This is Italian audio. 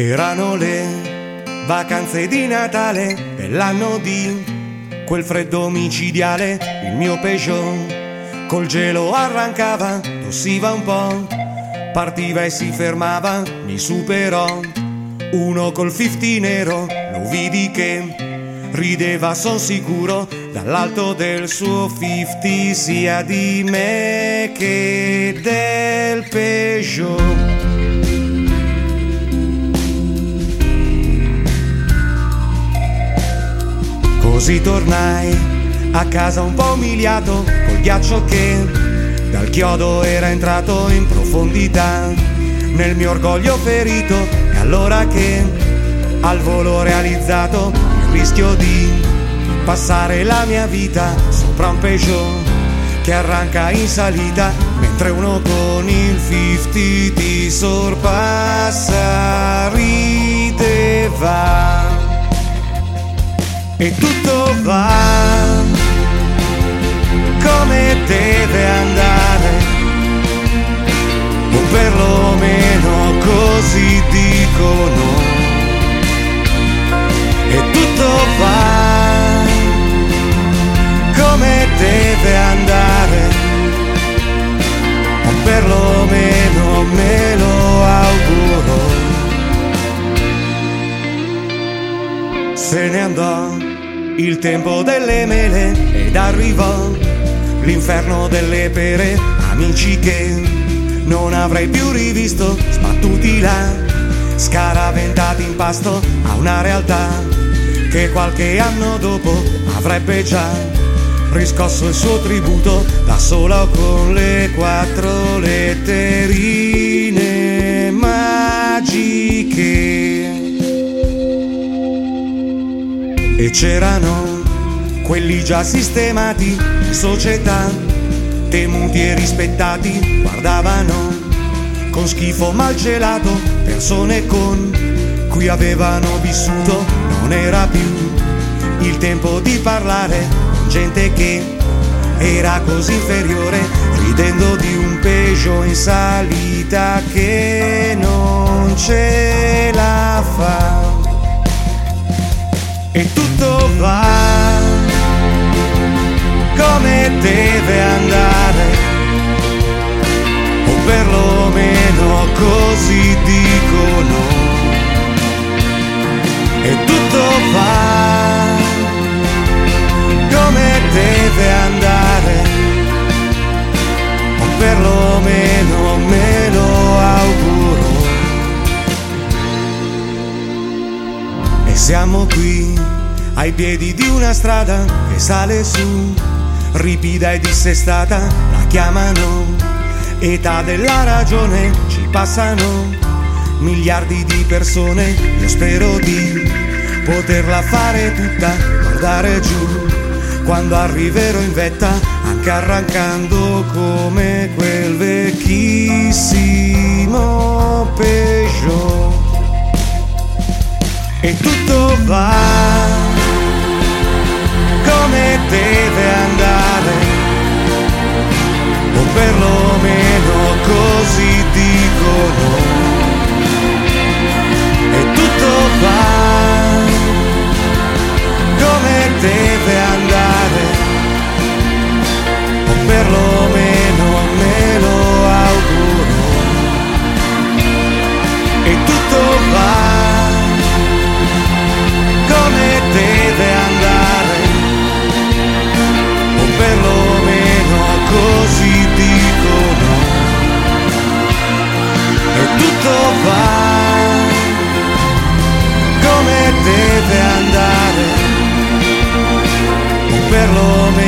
Erano le vacanze di Natale dell'anno di quel freddo micidiale. Il mio Peugeot col gelo arrancava, tossiva un po', partiva e si fermava, mi superò. Uno col 50 nero, lo vidi che rideva, son sicuro, dall'alto del suo 50 sia di me che del Peugeot. Così tornai a casa un po' umiliato col ghiaccio che dal chiodo era entrato in profondità nel mio orgoglio ferito. E allora che al volo realizzato il rischio di passare la mia vita sopra un Peugeot che arranca in salita mentre uno con il 50 ti sorpassa rideva e tutto va come deve andare, o perlomeno così dicono. E tutto va come deve andare, o perlomeno me lo auguro. Se ne andò il tempo delle mele ed arrivò l'inferno delle pere, amici che non avrei più rivisto, sbattuti là, scaraventati in pasto a una realtà che qualche anno dopo avrebbe già riscosso il suo tributo da sola o con le quattro letterine magiche. E c'erano quelli già sistemati società, temuti e rispettati, guardavano con schifo malcelato persone con cui avevano vissuto, non era più il tempo di parlare gente che era così inferiore, ridendo di un Peugeot in salita che non ce la fa tutto va come deve andare, o perlomeno così dicono, e tutto va come deve andare, o perlomeno me lo auguro. E siamo qui ai piedi di una strada che sale su, ripida e dissestata, la chiamano. Età della ragione, ci passano miliardi di persone, io spero di poterla fare tutta, guardare giù, quando arriverò in vetta, anche arrancando come quel vecchissimo Peugeot. E tutto va come deve andare, o perlomeno